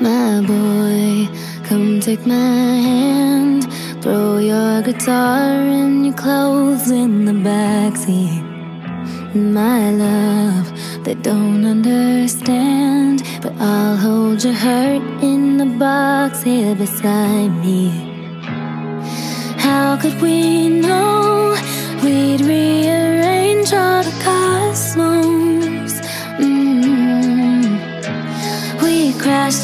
My boy, come take my hand. Throw your guitar and your clothes in the backseat. My love, they don't understand. But I'll hold your hurt in the box here beside me. How could we know we'd rearrange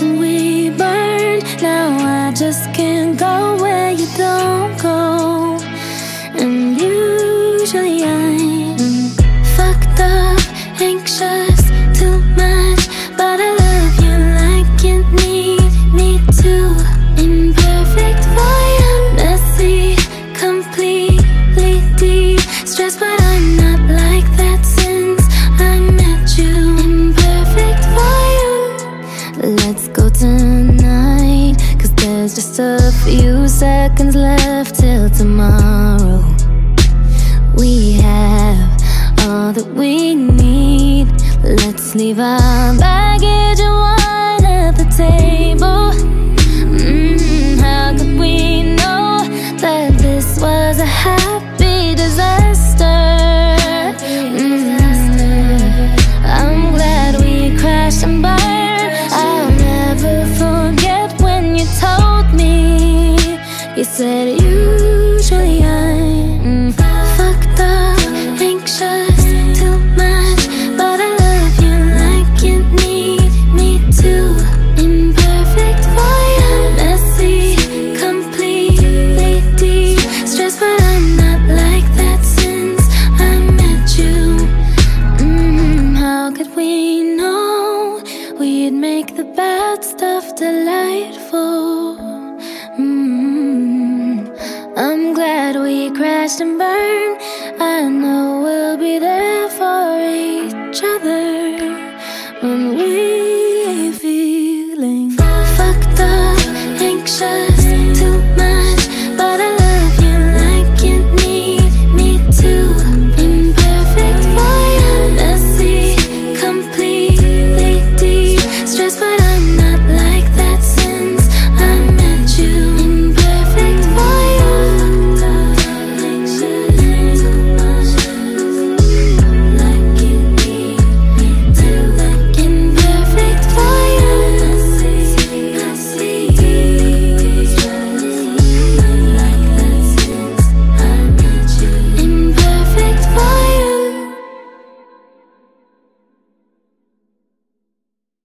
We burned. Now I just can't go where you don't go. And usually I'm fucked up, anxious, too much. But I Let's go tonight. Cause there's just a few seconds left till tomorrow. We have all that we need. Let's leave our baggage and wine at the table. Said usually I'm fucked up, anxious, too much, but I love you like you need me to. Imperfect you, messy, completely deep, stressed, but I'm not like that since I met you. Mm, how could we know we'd make the bad stuff delightful? Mm, I'm